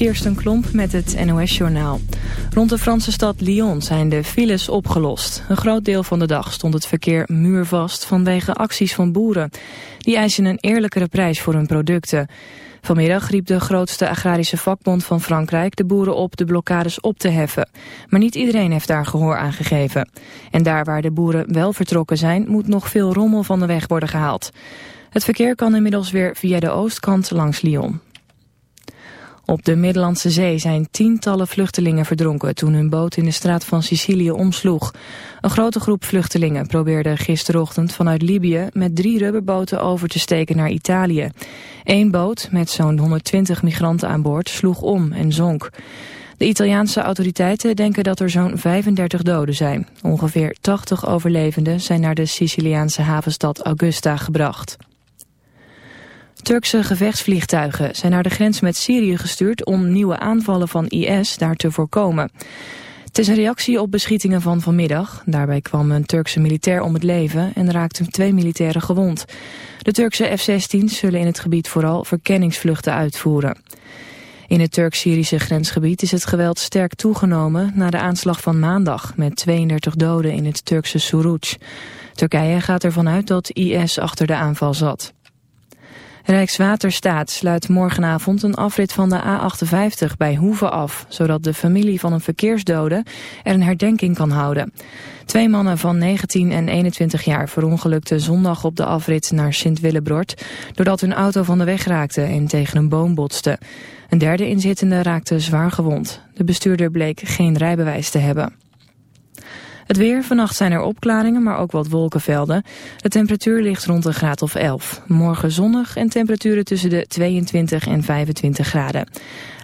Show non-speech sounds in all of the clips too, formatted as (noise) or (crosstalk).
Kirsten Klomp met het NOS-journaal. Rond de Franse stad Lyon zijn de files opgelost. Een groot deel van de dag stond het verkeer muurvast vanwege acties van boeren. Die eisen een eerlijkere prijs voor hun producten. Vanmiddag riep de grootste agrarische vakbond van Frankrijk de boeren op de blokkades op te heffen. Maar niet iedereen heeft daar gehoor aan gegeven. En daar waar de boeren wel vertrokken zijn, moet nog veel rommel van de weg worden gehaald. Het verkeer kan inmiddels weer via de oostkant langs Lyon. Op de Middellandse Zee zijn tientallen vluchtelingen verdronken toen hun boot in de straat van Sicilië omsloeg. Een grote groep vluchtelingen probeerde gisterochtend vanuit Libië met drie rubberboten over te steken naar Italië. Eén boot met zo'n 120 migranten aan boord sloeg om en zonk. De Italiaanse autoriteiten denken dat er zo'n 35 doden zijn. Ongeveer 80 overlevenden zijn naar de Siciliaanse havenstad Augusta gebracht. Turkse gevechtsvliegtuigen zijn naar de grens met Syrië gestuurd om nieuwe aanvallen van IS daar te voorkomen. Het is een reactie op beschietingen van vanmiddag. Daarbij kwam een Turkse militair om het leven en raakten twee militairen gewond. De Turkse F-16 zullen in het gebied vooral verkenningsvluchten uitvoeren. In het Turk-Syrische grensgebied is het geweld sterk toegenomen na de aanslag van maandag met 32 doden in het Turkse Suruc. Turkije gaat ervan uit dat IS achter de aanval zat. Rijkswaterstaat sluit morgenavond een afrit van de A58 bij Hoeven af, zodat de familie van een verkeersdode er een herdenking kan houden. Twee mannen van 19 en 21 jaar verongelukten zondag op de afrit naar Sint-Willebrord, doordat hun auto van de weg raakte en tegen een boom botste. Een derde inzittende raakte zwaar gewond. De bestuurder bleek geen rijbewijs te hebben. Het weer, vannacht zijn er opklaringen, maar ook wat wolkenvelden. De temperatuur ligt rond een graad of 11. Morgen zonnig en temperaturen tussen de 22 en 25 graden.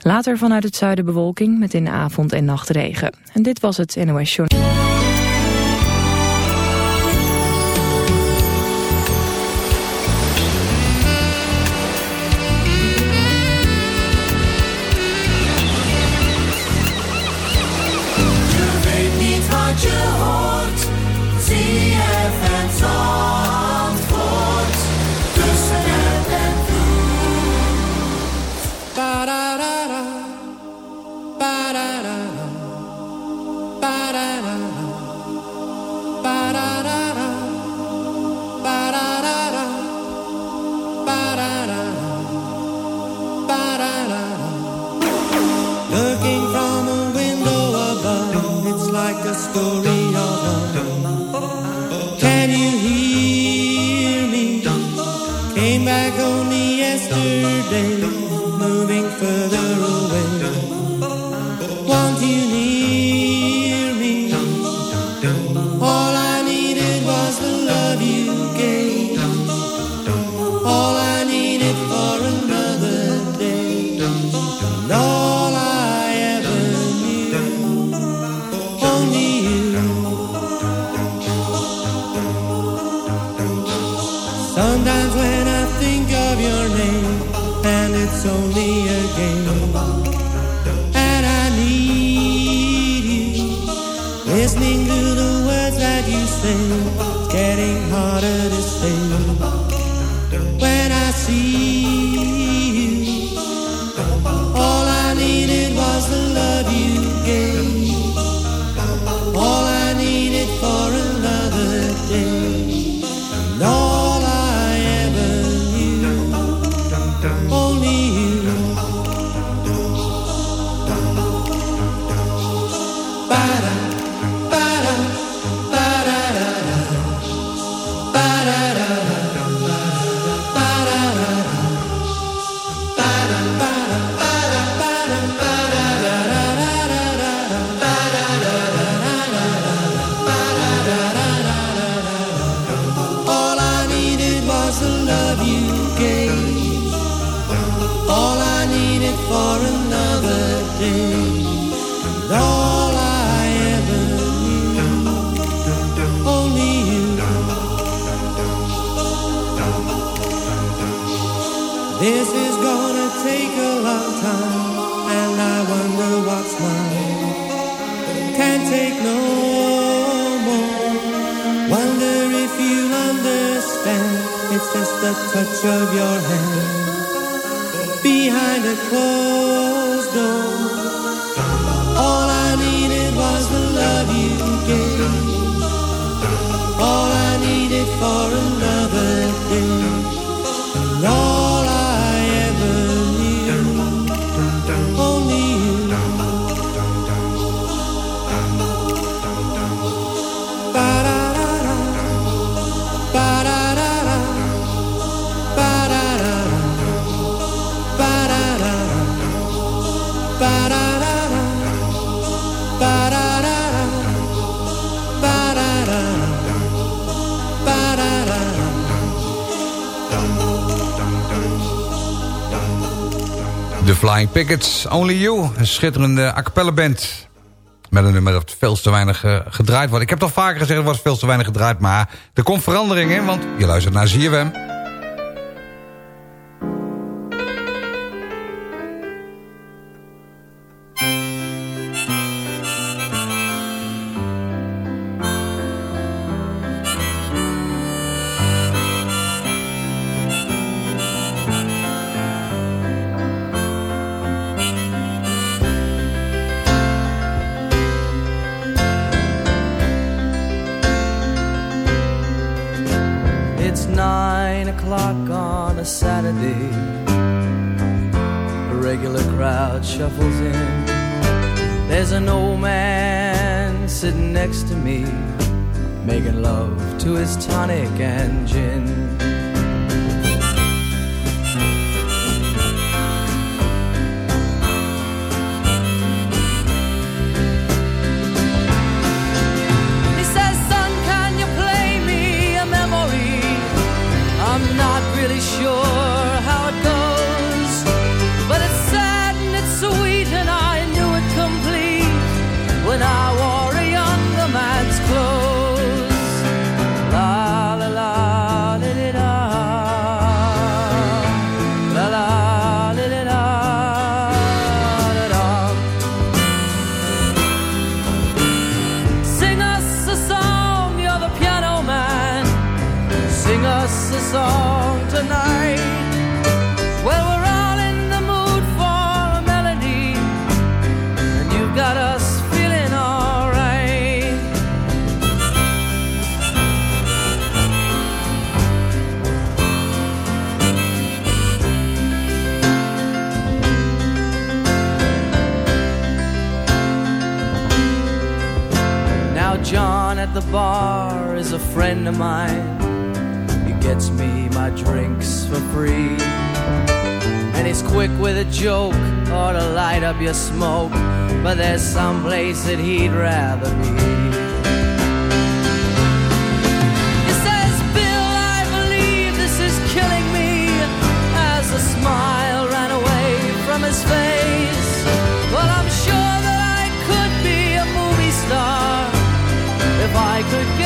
Later vanuit het zuiden bewolking met in de avond en nacht regen. En dit was het NOS Journal. Flying Pickets, Only You. Een schitterende a cappella band. Met een nummer dat veel te weinig uh, gedraaid wordt. Ik heb toch vaker gezegd, er wordt veel te weinig gedraaid. Maar er komt verandering in, want je luistert naar ZFM. A friend of mine. He gets me my drinks for free. And he's quick with a joke or to light up your smoke. But there's some place that he'd rather be. He says, Bill, I believe this is killing me. As a smile ran away from his face. I'm sure that I could be a movie star if I could get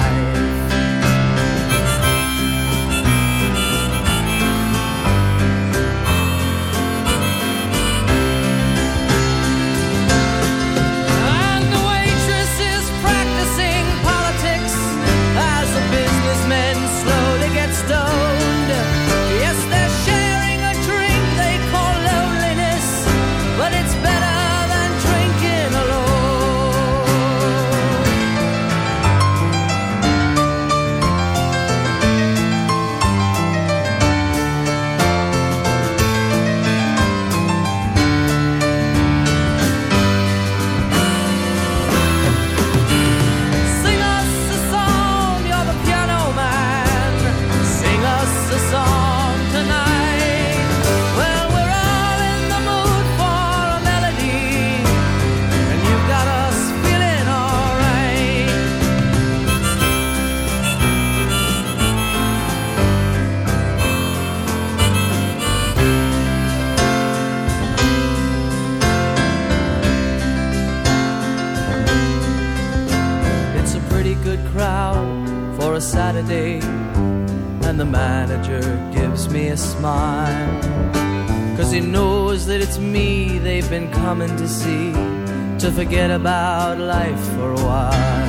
See to forget about life for a while.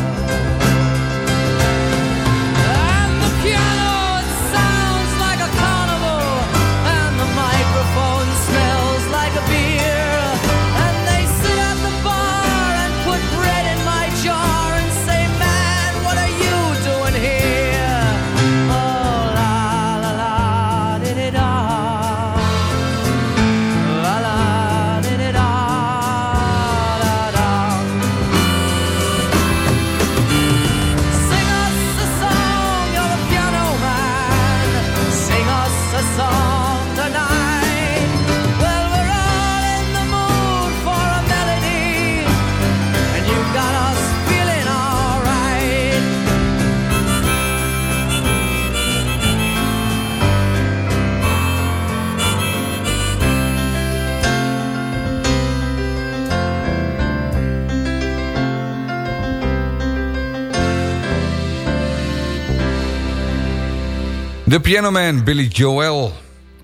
De pianoman Billy Joel.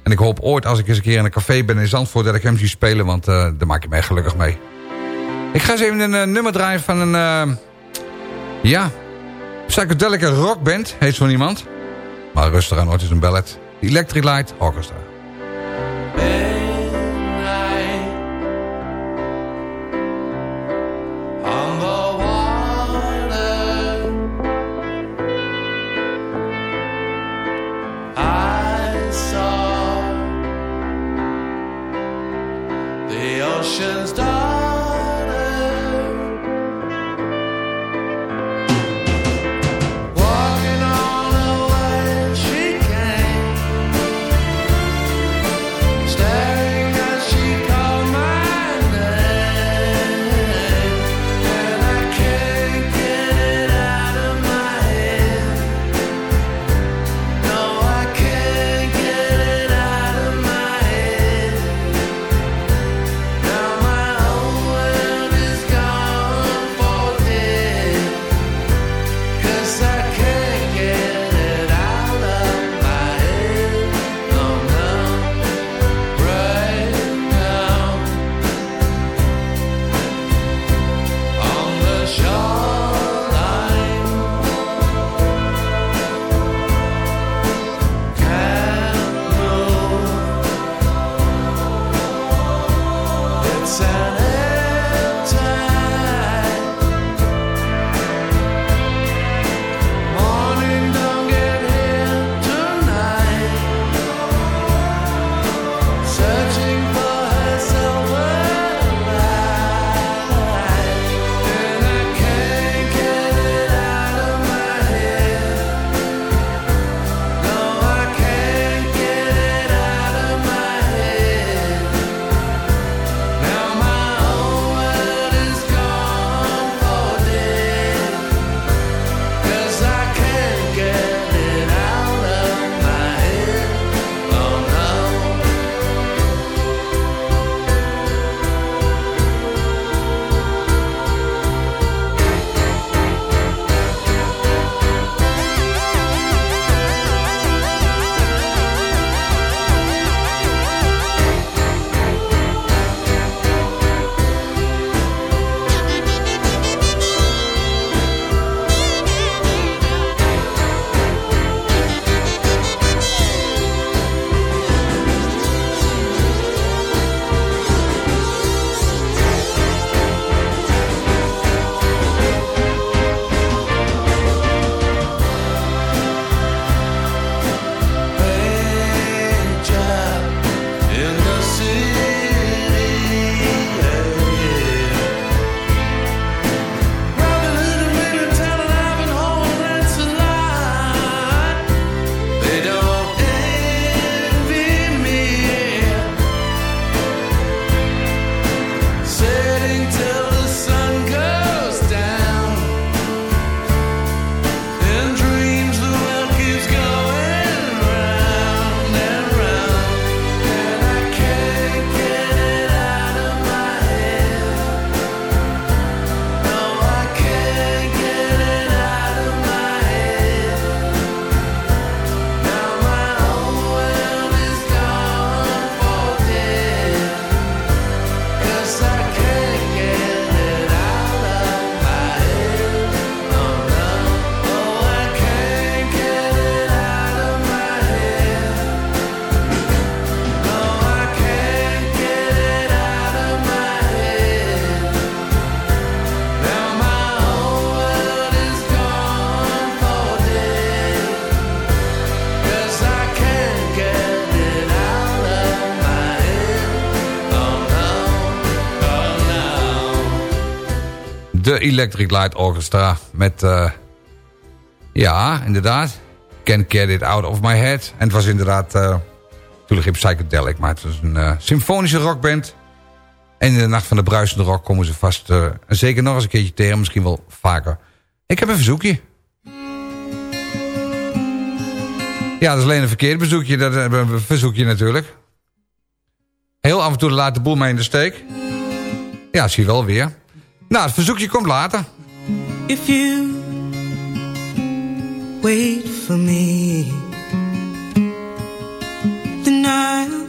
En ik hoop ooit als ik eens een keer in een café ben in Zandvoort... dat ik hem zie spelen, want uh, daar maak ik mij gelukkig mee. Ik ga eens even een uh, nummer draaien van een... Uh, ja, psychedelic rockband, heet zo iemand. Maar rustig aan, het is een ballet. Electric Light Orchestra. De Electric Light Orchestra. Met, uh, ja, inderdaad. Can't Get It Out of My Head. En het was inderdaad, uh, natuurlijk geen psychedelic, maar het was een uh, symfonische rockband. En in de nacht van de bruisende rock komen ze vast zeker nog eens een keertje tegen. Misschien wel vaker. Ik heb een verzoekje. Ja, dat is alleen een verkeerd bezoekje. Dat een verzoekje natuurlijk. Heel af en toe laat de boel mij in de steek. Ja, zie je wel weer. Nou, het verzoekje komt later. If you wait for me Then I'll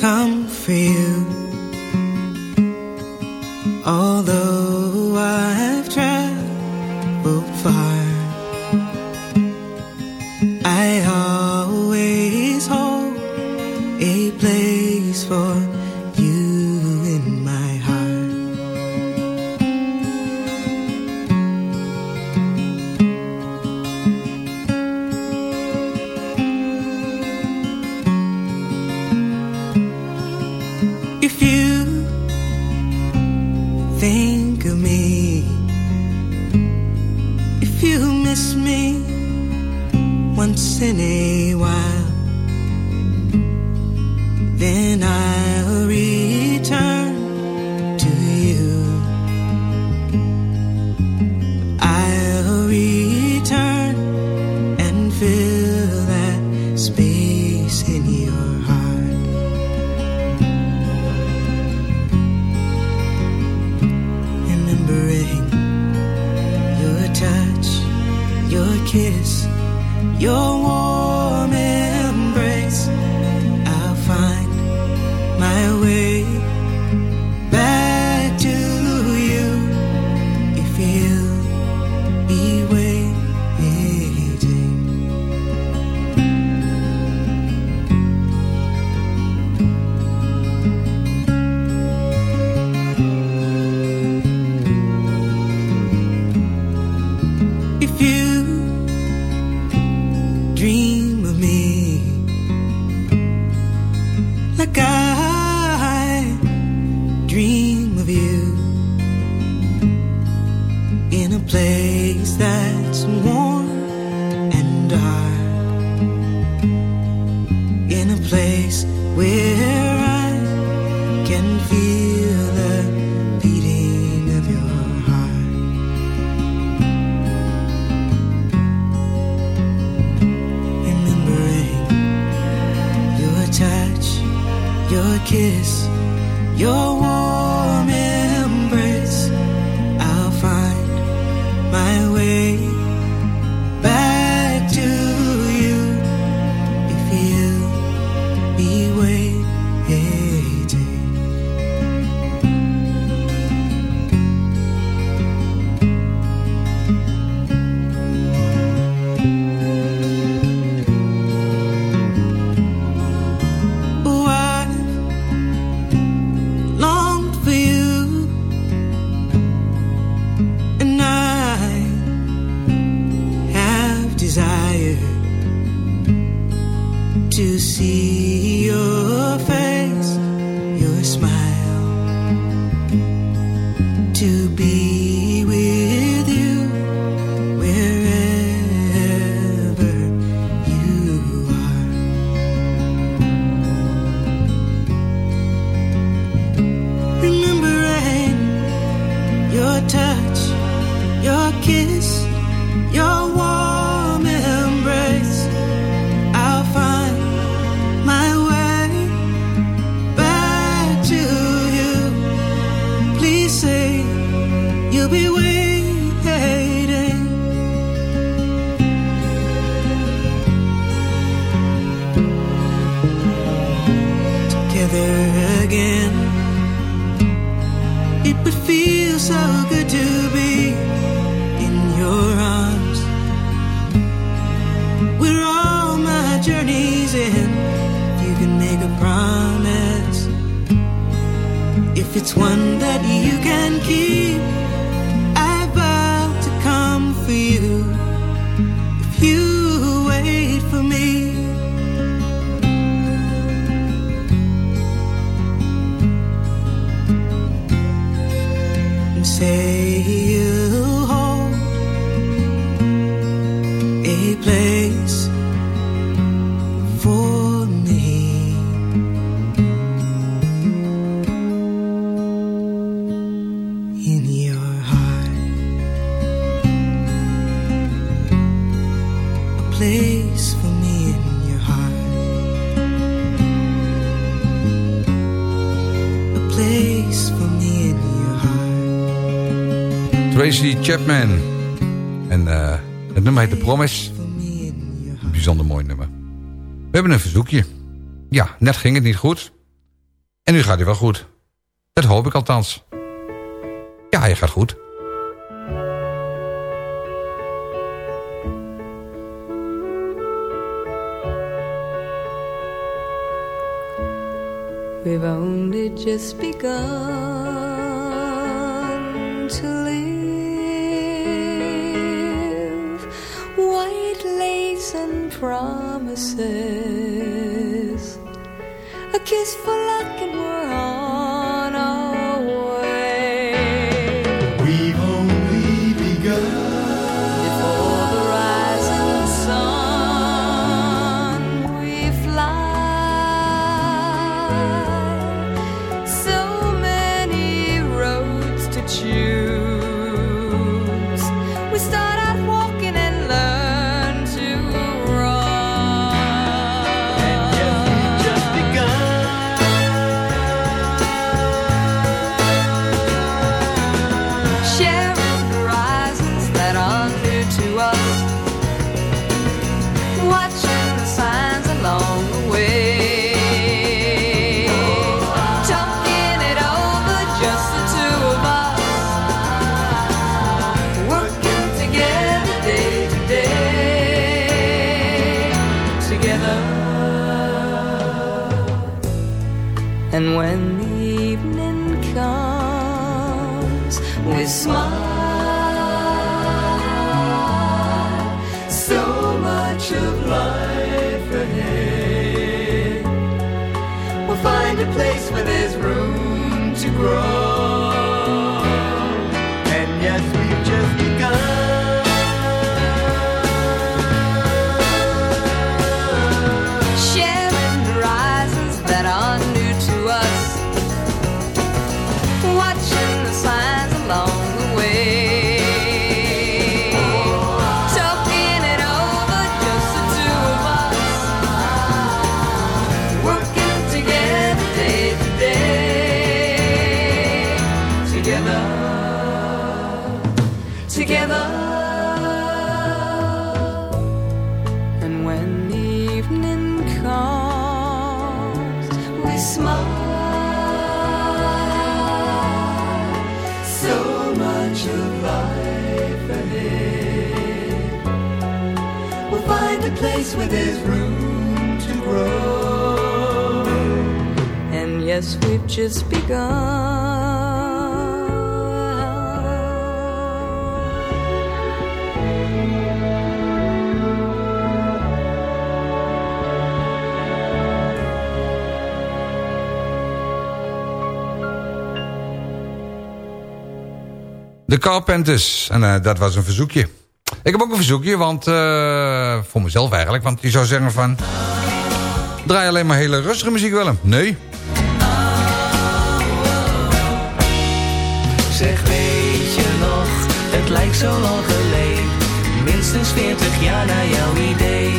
come for you Although I've traveled far I always hold a place for your Tracy Chapman. En uh, het nummer heet The Promise. Een bijzonder mooi nummer. We hebben een verzoekje. Ja, net ging het niet goed. En nu gaat hij wel goed. Dat hoop ik althans. Ja, hij gaat goed. We've only just begun promises. A kiss for there's room to grow. And yes, we've just begun. De Carpenters. En eh, dat was een verzoekje. Ik heb ook een verzoekje, want eh, voor mezelf eigenlijk. Want je zou zeggen van... Draai alleen maar hele rustige muziek, Willem. Nee. Zeg weet je nog, het lijkt zo lang geleden Minstens 40 jaar naar jouw idee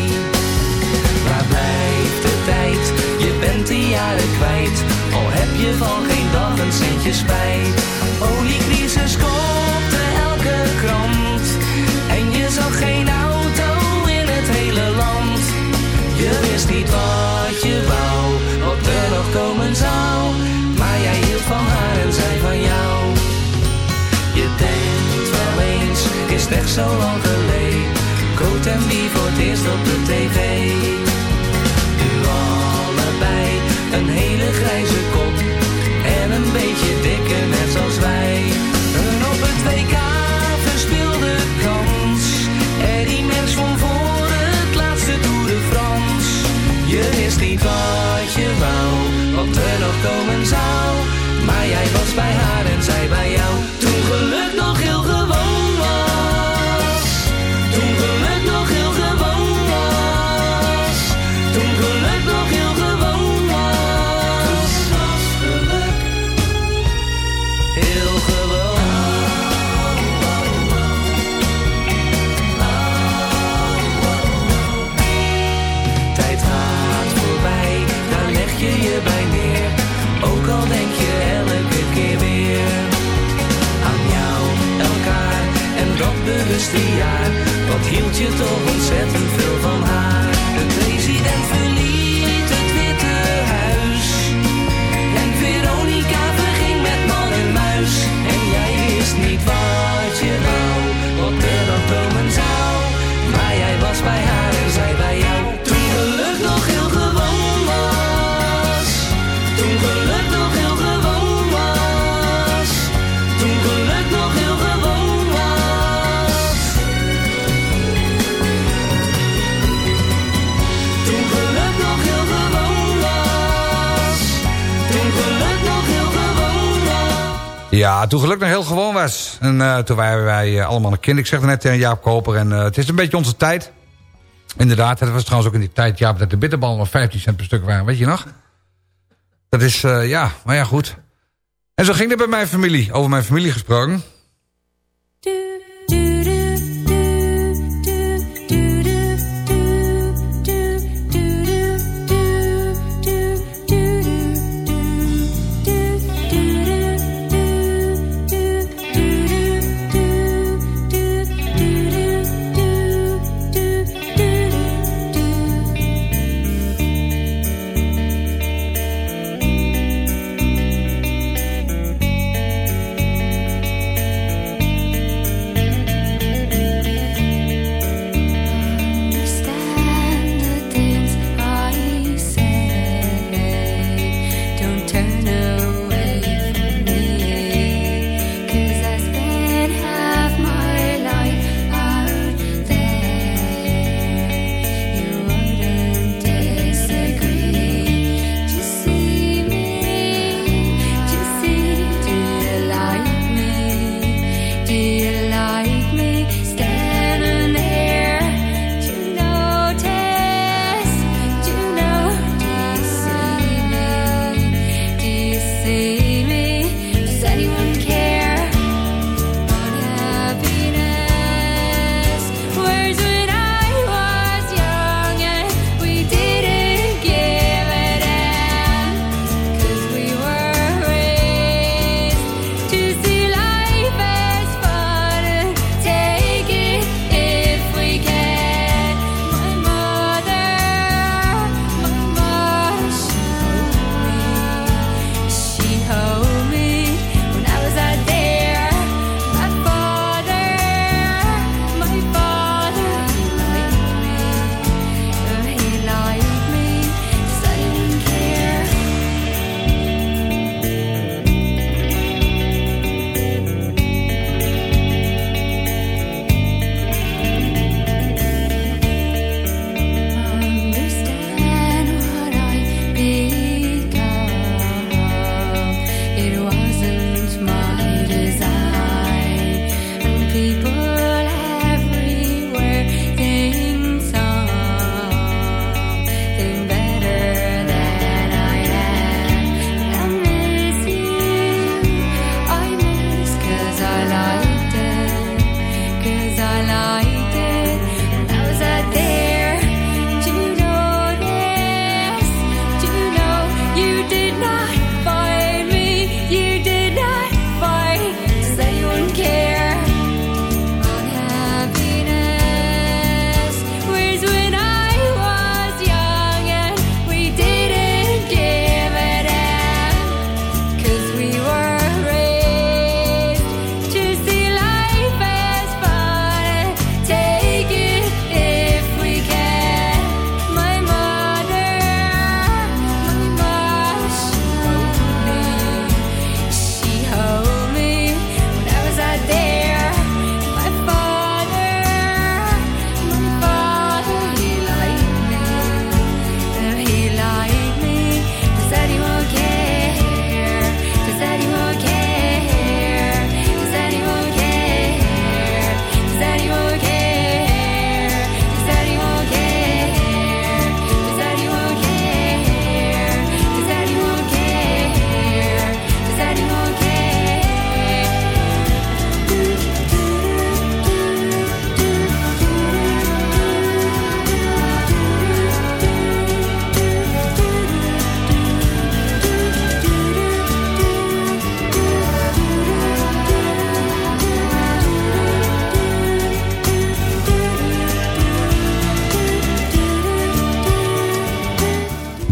Waar blijft de tijd, je bent de jaren kwijt Al heb je van geen dag een centje spijt Oliecrisis kopte niet wat je wou, wat er nog komen zou Maar jij hield van haar en zij van jou je denkt wel eens, is het echt zo lang geleden? Coat en wie voor het eerst op de tv. Nu allebei een hele komen zou. Maar jij was bij haar Wat hield je toch ontzettend veel van haar? Ja, toen geluk nog heel gewoon was. En uh, toen waren wij uh, allemaal een kind. Ik zeg net tegen Jaap Koper. En uh, het is een beetje onze tijd. Inderdaad, het was trouwens ook in die tijd, Jaap, dat de bitterballen nog 15 cent per stuk waren. Weet je nog? Dat is, ja, maar ja, goed. En zo ging het bij mijn familie. Over mijn familie gesproken.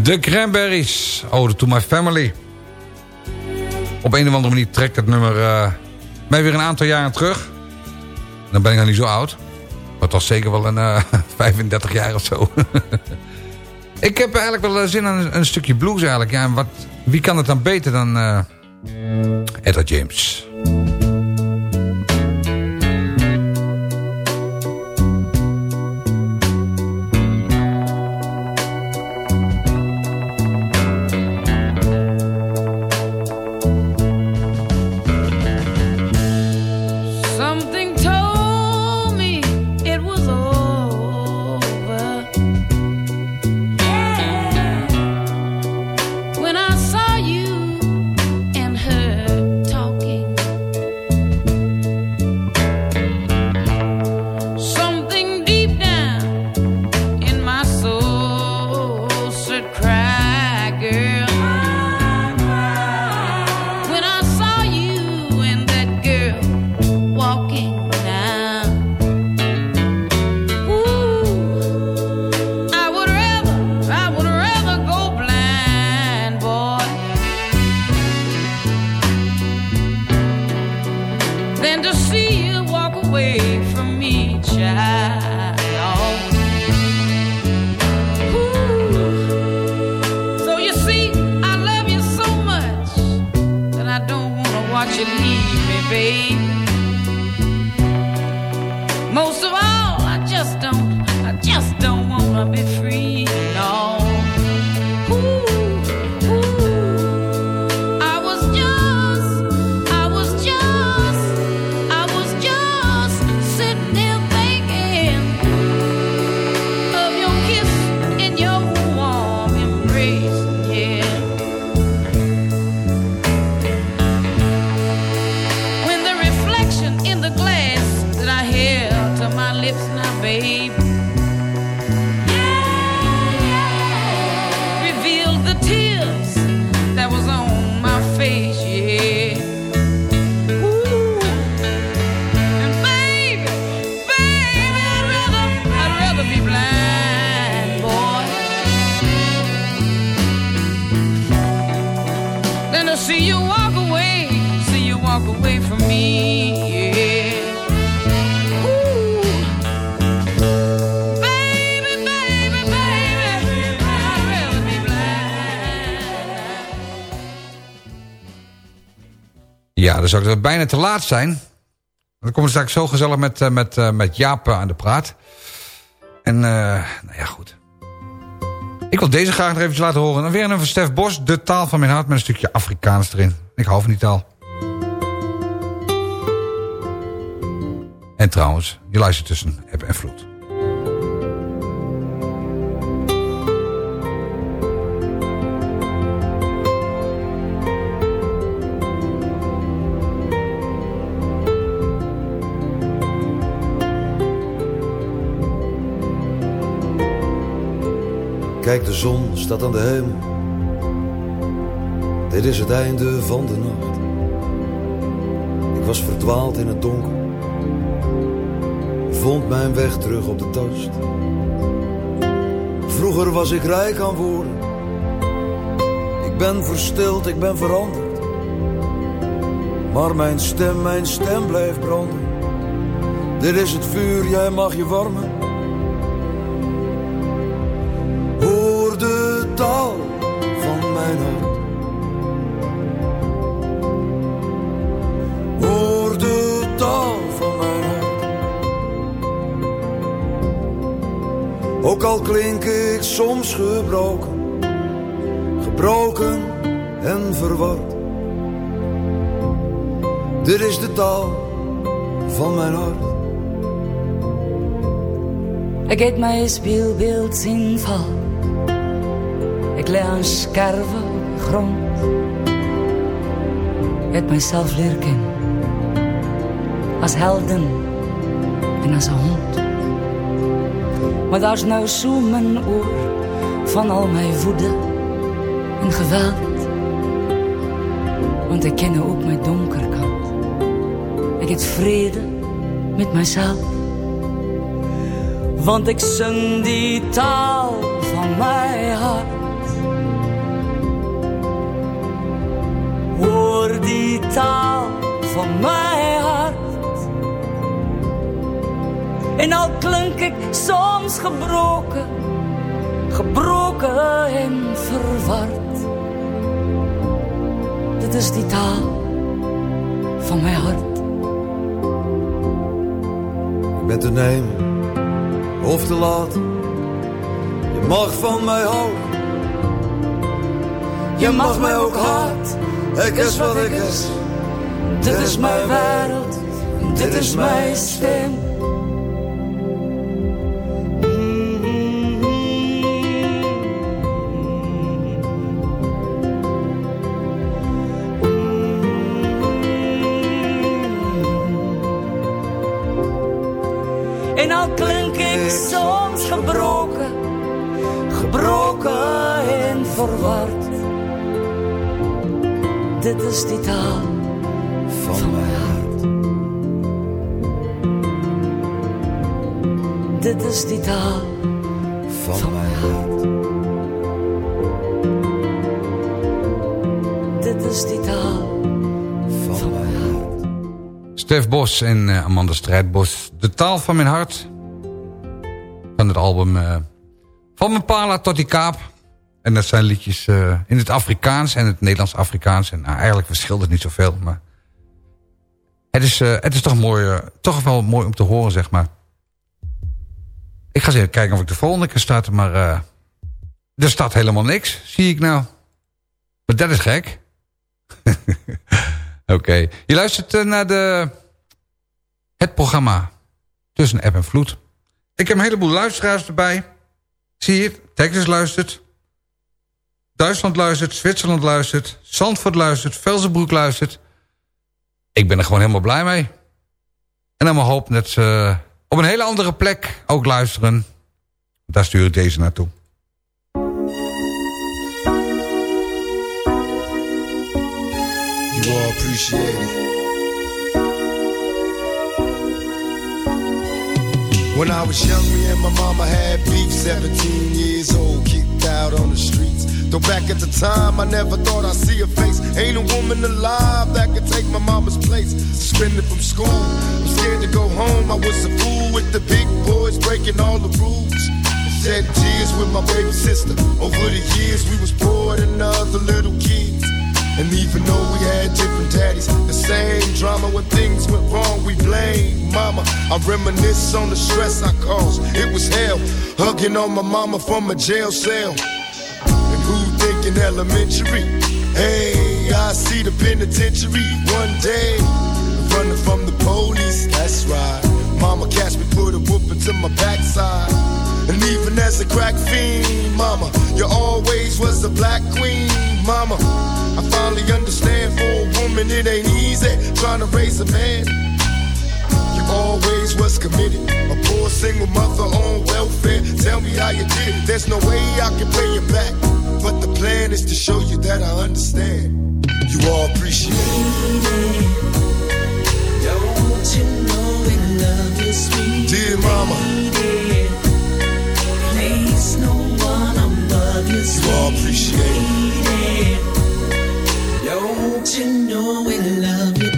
De Cranberries, Ode to My Family. Op een of andere manier trekt het nummer uh, mij weer een aantal jaren terug. Dan ben ik nog niet zo oud. Maar toch zeker wel een uh, eh, (laughs) 35 jaar of zo. (laughs) ik heb eigenlijk wel zin aan een, een, stukje blues eigenlijk. Ja, wat, wie kan het dan beter dan uh, Etta James? Dan zou het bijna te laat zijn. Dan komen we straks zo gezellig met, eh, met, eh, met Jaap eh, aan de praat. En, nou ja, goed. Ik wil deze graag nog even laten horen. En weer een van Stef Bos, De Taal van Mijn Hart... met een stukje Afrikaans erin. Ik hou van die taal. En trouwens, je luistert tussen eb en vloed. Kijk, de zon staat aan de hemel. Dit is het einde van de nacht. Ik was verdwaald in het donker. Vond mijn weg terug op de tast. Vroeger was ik rijk aan woorden. Ik ben verstild, ik ben veranderd. Maar mijn stem, mijn stem blijft branden. Dit is het vuur, jij mag je warmen. Ook al klink ik soms gebroken, gebroken en verward. Dit is de taal van mijn hart. Ik heb mijn speelbeeld zien val. Ik leg een scherve grond. Ik heb mijzelf leren kennen. Als helden en als een hond. Maar daar is nou zo mijn oor van al mijn woede en geweld. Want ik ken ook mijn donkerkant. Ik heb vrede met mijzelf. Want ik zing die taal van mijn hart. Hoor die taal van mijn En al klink ik soms gebroken, gebroken en verward. Dit is die taal van mijn hart. Ik ben te nemen of te laat. Je mag van mij houden. Je mag mij ook haat. Ik is wat ik is. Dit is mijn wereld, dit is mijn stem. Taal van mijn hart. Dit is die taal Van mijn hart. Dit is die taal Van mijn hart. Stef Bos en uh, Amanda Strijdbos. De taal van mijn hart. Van het album uh, Van mijn pala tot die kaap. En dat zijn liedjes uh, in het Afrikaans en het Nederlands-Afrikaans. En nou, eigenlijk verschilt het niet zoveel. Maar het is, het is toch, mooi, toch wel mooi om te horen, zeg maar. Ik ga eens even kijken of ik de volgende keer start. Maar er staat helemaal niks, zie ik nou. Maar dat is gek. (laughs) Oké. Je luistert naar de, het programma Tussen App en Vloed. Ik heb een heleboel luisteraars erbij. Zie je, Texas luistert. Duitsland luistert, Zwitserland luistert, Zandvoort luistert, Velzenbroek luistert. Ik ben er gewoon helemaal blij mee. En dan hoop dat ze op een hele andere plek ook luisteren. Daar stuur ik deze naartoe. You all appreciate it. When I was young, me and my mama had beef, 17 years old, kicked out on the streets. Though back at the time, I never thought I'd see her face. Ain't a woman alive that could take my mama's place. Suspended from school, I'm scared to go home. I was a fool with the big boys breaking all the rules. Shed tears with my baby sister. Over the years, we was poor than other little kids. And even though we had different daddies, the same drama when things went wrong, we blame mama. I reminisce on the stress I caused. It was hell, hugging on my mama from a jail cell. Thinking elementary? Hey, I see the penitentiary one day. Running from the police, that's right. Mama catch me, put a whoop to my backside. And even as a crack fiend, mama, you always was the black queen, mama. I finally understand for a woman it ain't easy trying to raise a man. You always was committed, a poor single mother on welfare. Tell me how you did it. There's no way I can pay you back, but the plan is to show you that I understand. You all appreciate it. Don't you know we love you, sweet Dear mama. Place no one above you, You all appreciate it. Don't you know we love you?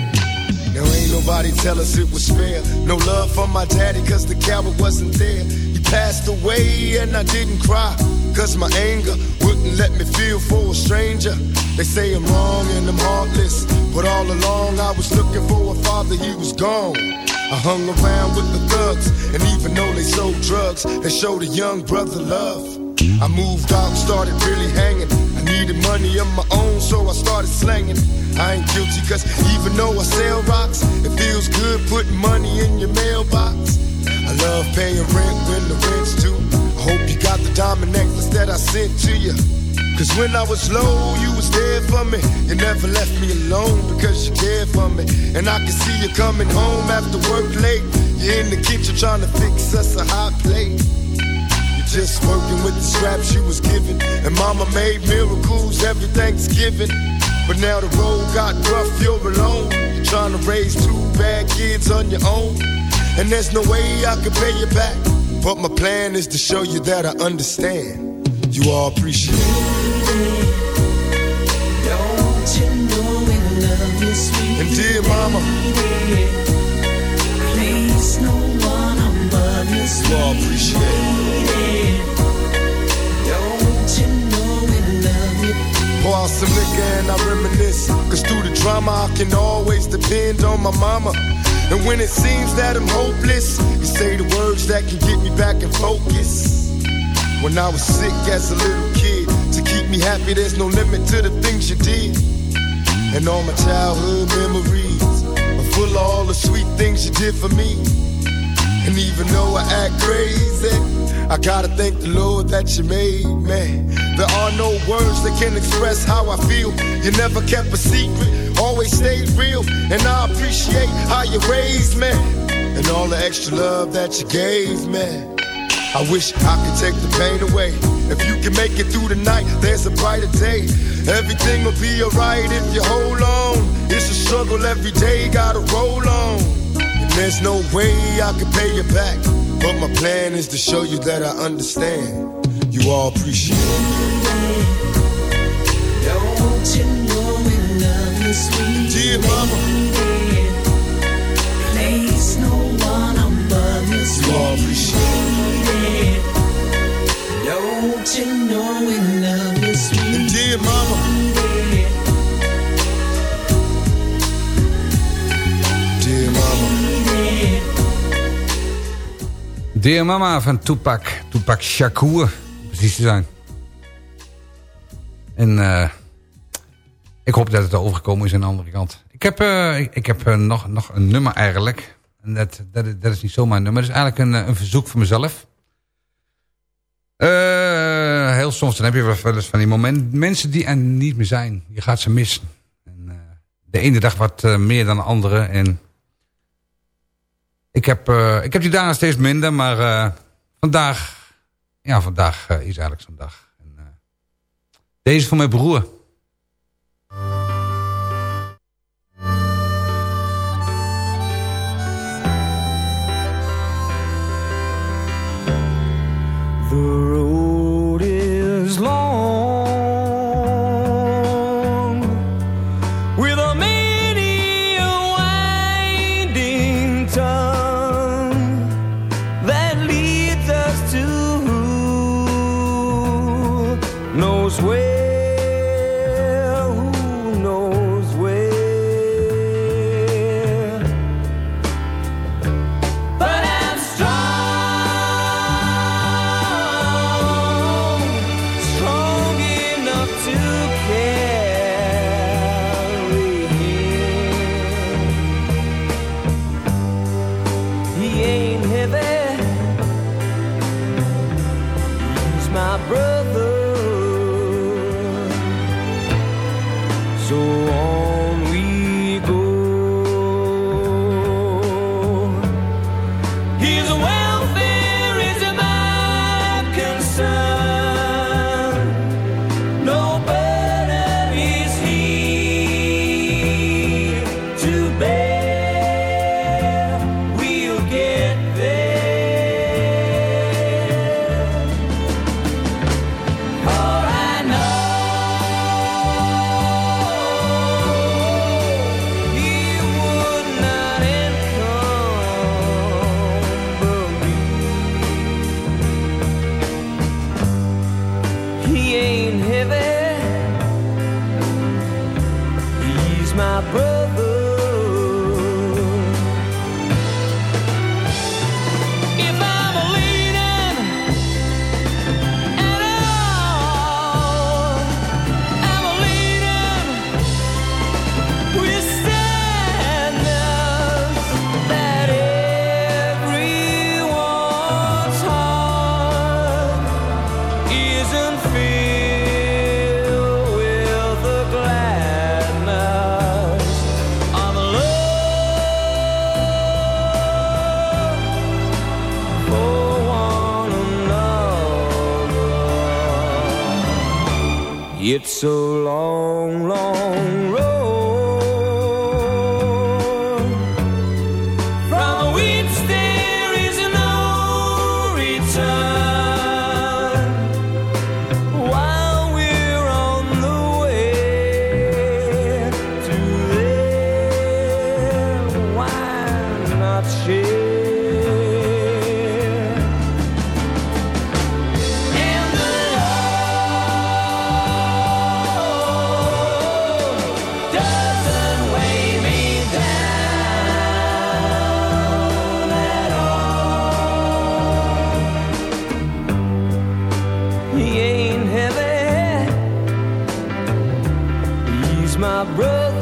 Now ain't nobody tell us it was fair. No love for my daddy cause the coward wasn't there. He passed away and I didn't cry. Cause my anger wouldn't let me feel for a stranger. They say I'm wrong and I'm heartless. But all along I was looking for a father, he was gone. I hung around with the thugs, and even though they sold drugs, they showed a young brother love. I moved out started really hanging. I needed money of my own, so I started slanging. I ain't guilty, cause even though I sell rocks, it feels good putting money in your mailbox. I love paying rent when the rent's due. Hope you got the diamond necklace that I sent to you. Cause when I was low, you was there for me. You never left me alone because you cared for me. And I can see you coming home after work late. You're in the kitchen trying to fix us a hot plate. Just working with the scraps you was given. And mama made miracles every Thanksgiving. But now the road got rough, you're alone. You're trying to raise two bad kids on your own. And there's no way I can pay you back. But my plan is to show you that I understand. You all appreciate it. Don't you know we love you, sweet And dear mama, Place no one above you, you all appreciate it. Don't you know we love you? Pour out some liquor and I reminisce. Cause through the drama, I can always depend on my mama. And when it seems that I'm hopeless, you say the words that can get me back in focus. When I was sick as a little kid, to keep me happy, there's no limit to the things you did. And all my childhood memories are full of all the sweet things you did for me. And even though I act crazy, I gotta thank the Lord that you made me. There are no words that can express how I feel. You never kept a secret, always stayed real. And I appreciate how you raised me. And all the extra love that you gave me. I wish I could take the pain away. If you can make it through the night, there's a brighter day. Everything will be alright if you hold on. It's a struggle every day, gotta roll on. And there's no way I can pay you back. But my plan is to show you that I understand. You all appreciate it. Don't you Dear mama. Mama. Mama. Van Tupac, Tupac Shakur, precies te zijn. En eh, ik hoop dat het overgekomen is aan de andere kant. Ik heb, uh, ik, heb uh, nog, nog een nummer eigenlijk. En dat, dat, is niet zomaar een nummer. Dat is eigenlijk een, een verzoek voor mezelf. heel soms dan heb je wel eens van die momenten. Mensen die er niet meer zijn. Je gaat ze missen. En, de ene dag wat meer dan de andere. En ik heb, ik heb die dagen steeds minder, maar vandaag, ja, vandaag is eigenlijk zo'n dag. En, deze is voor mijn broer. He ain't heavy. He's my brother.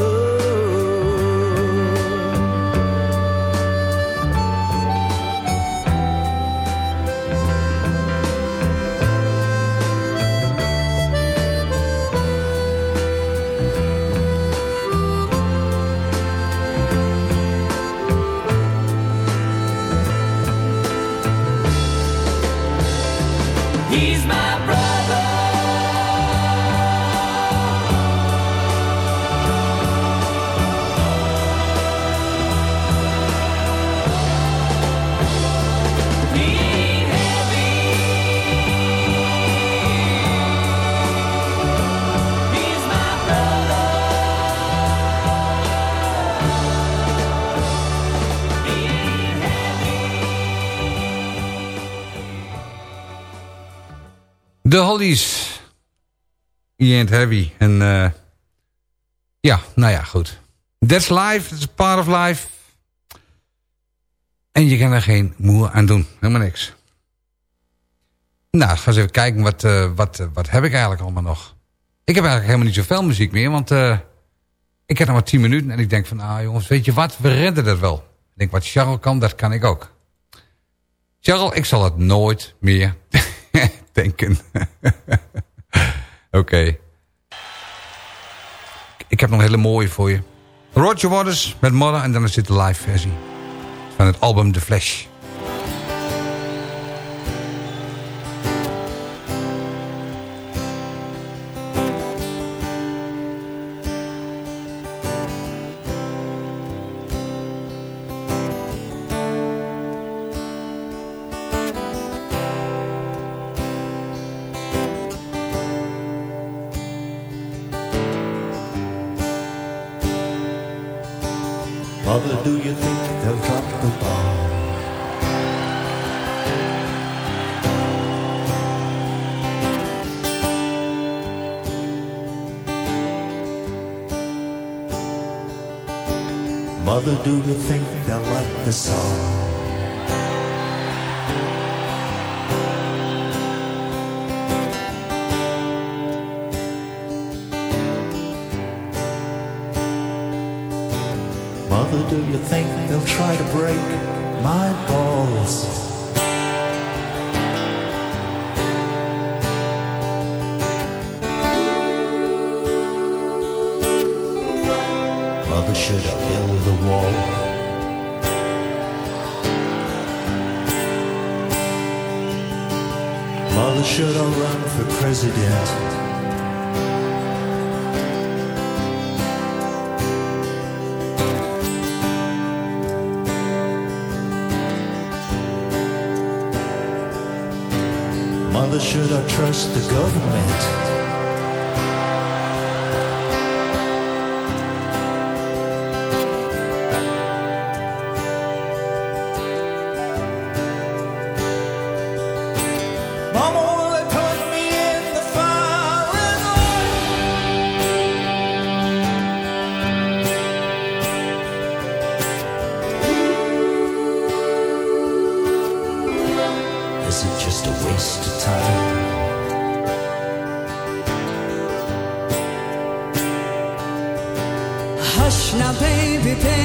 Hollies. E ain't heavy. En uh, ja, nou ja, goed. That's life, that's part of life. En je kan er geen moe aan doen. Helemaal niks. Nou, ga eens even kijken, wat, uh, wat, uh, wat heb ik eigenlijk allemaal nog? Ik heb eigenlijk helemaal niet zoveel muziek meer, want ik heb nog maar 10 minuten. En ik denk van, ah jongens, weet je wat, we redden dat wel. Ik denk, wat Charles kan, dat kan ik ook. Charles, ik zal het nooit meer denken. (laughs) Oké. Ik heb nog een hele mooie voor je. Roger Waters met Mother en dan is dit de live versie. Van het album The Flash. Mother, do you think they'll drop the bomb? Mother, do you think they'll like the song? Think they'll try to break my balls? Trust the government? Now baby, baby.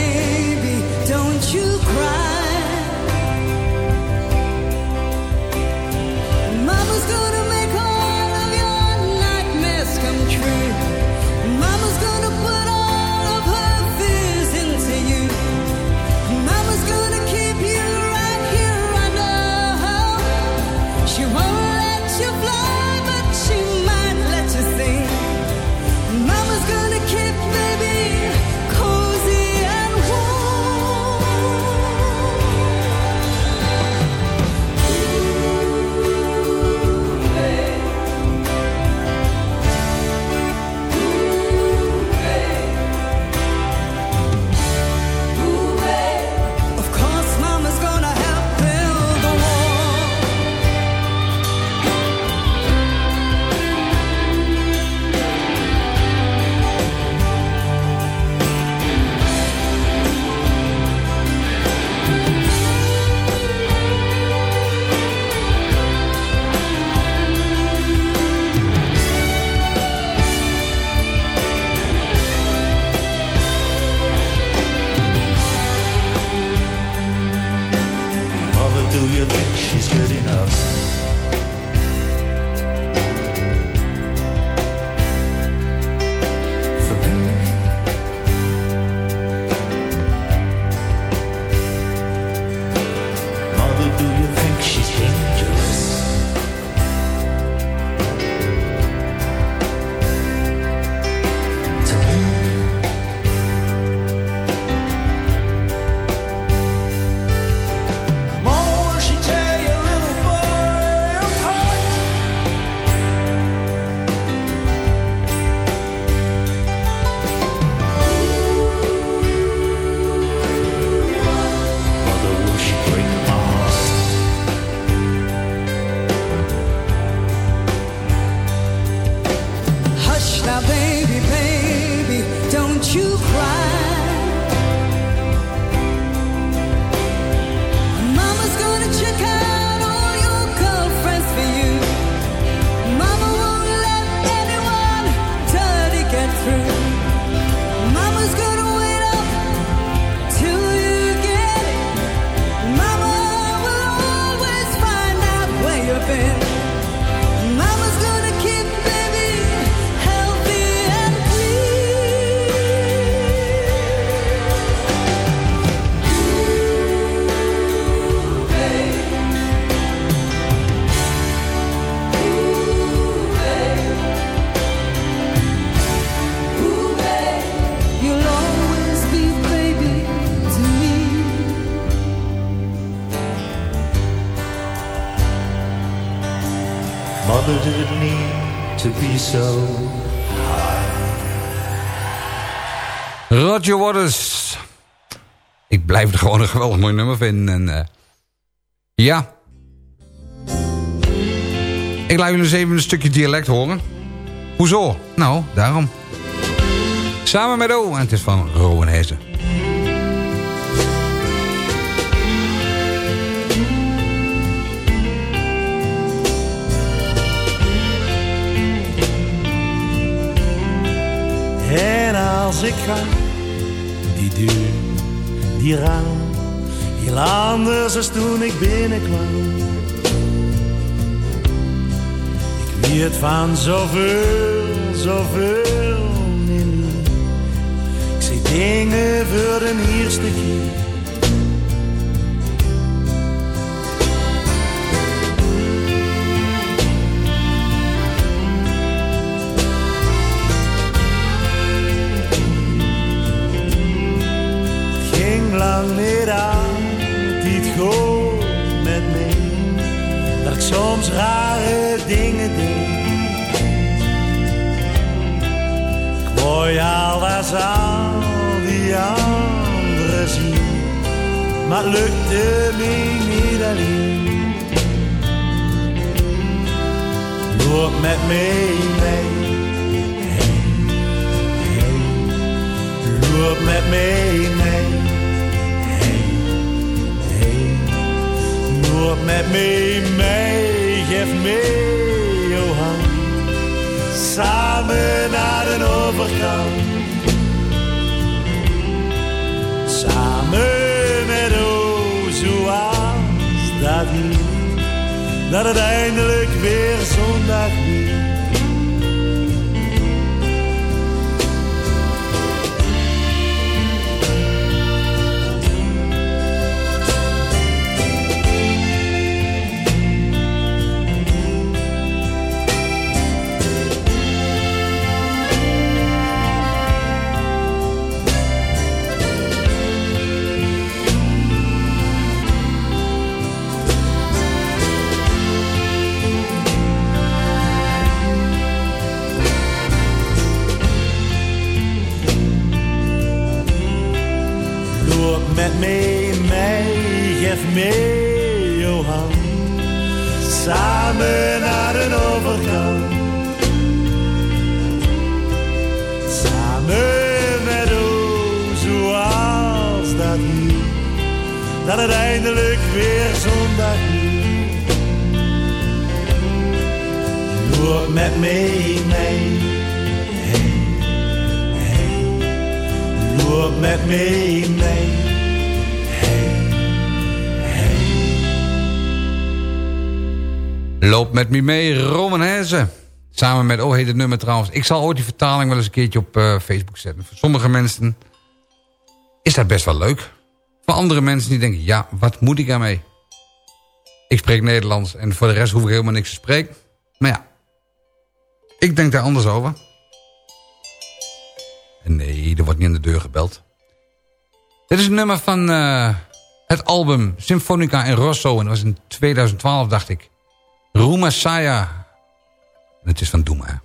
Roger. Ik blijf er gewoon een geweldig mooi nummer vinden. En, uh, ja. Ik laat jullie eens even een stukje dialect horen. Hoezo? Nou, daarom. Samen met O. En het is van Rowan Hezen. En als ik ga, die raam, heel anders als toen ik binnenkwam. Ik weet van zoveel, zoveel in Ik zie dingen voor de eerste keer. Lang niet altijd goed met me. Dat ik soms rare dingen deed. Ik wou al als al die anderen zien. Maar het lukte me niet alleen. Loop met me mee. Loop met me mee. Met me mee, geef me jouw hand. Samen naar de overkant. Samen met o, zoals dat hier. Dat het eindelijk weer zondag weer. Loop met me mee, Roman Hezen. Samen met, oh heet het nummer trouwens. Ik zal ooit die vertaling wel eens een keertje op uh, Facebook zetten. Voor sommige mensen is dat best wel leuk. Voor andere mensen die denken, ja, wat moet ik daarmee? Ik spreek Nederlands en voor de rest hoef ik helemaal niks te spreken. Maar ja, ik denk daar anders over. En nee, er wordt niet aan de deur gebeld. Dit is een nummer van uh, het album Symphonica en Rosso. En dat was in 2012, dacht ik. Ruma Saya. Het is van Doema.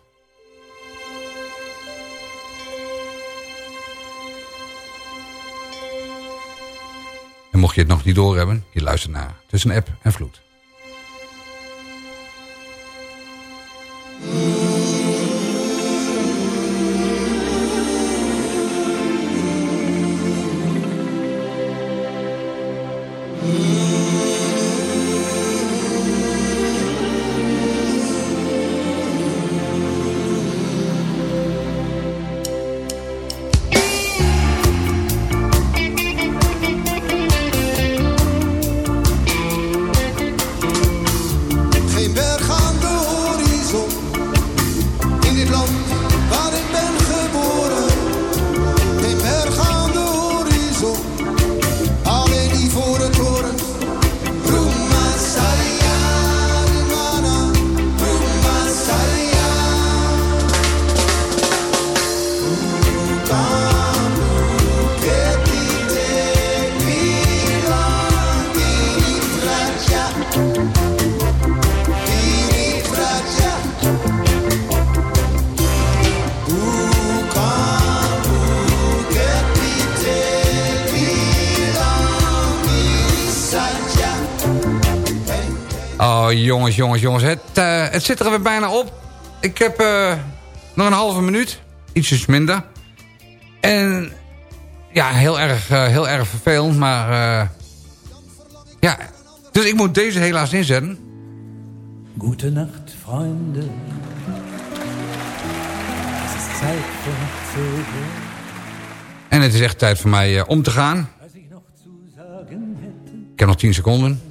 En mocht je het nog niet doorhebben, je luistert naar Tussen App en Vloed. Jongens, jongens. Het, uh, het zit er weer bijna op. Ik heb uh, nog een halve minuut. Ietsjes minder. En ja, heel erg, uh, heel erg vervelend. Maar ja, dus ik moet deze helaas inzetten. Goedenacht, vrienden. Het is tijd voor En het is echt tijd voor mij om te gaan. Ik heb nog 10 seconden.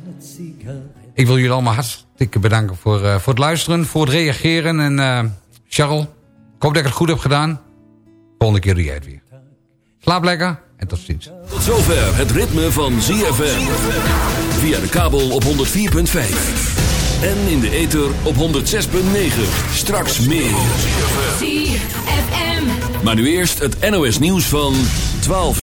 Ik wil jullie allemaal hartstikke bedanken voor, uh, voor het luisteren, voor het reageren. En uh, Charles, ik hoop dat ik het goed heb gedaan. Volgende keer doe jij het weer. Slaap lekker en tot ziens. Tot zover het ritme van ZFM. Via de kabel op 104.5. En in de ether op 106.9. Straks meer. ZFM. Maar nu eerst het NOS nieuws van 12.